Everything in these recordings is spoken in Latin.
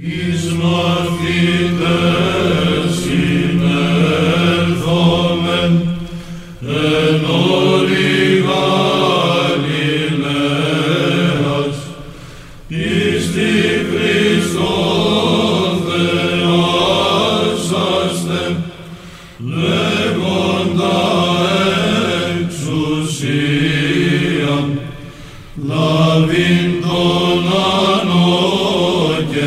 Isma fides in elfomen, enori galileas, Christo Christophe asastem, legonda exusiam, lavindo la noche,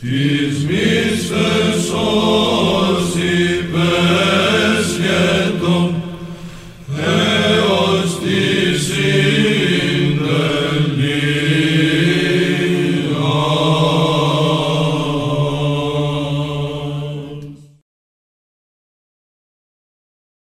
Τις μισθούσα, τι μισθούσα, τι.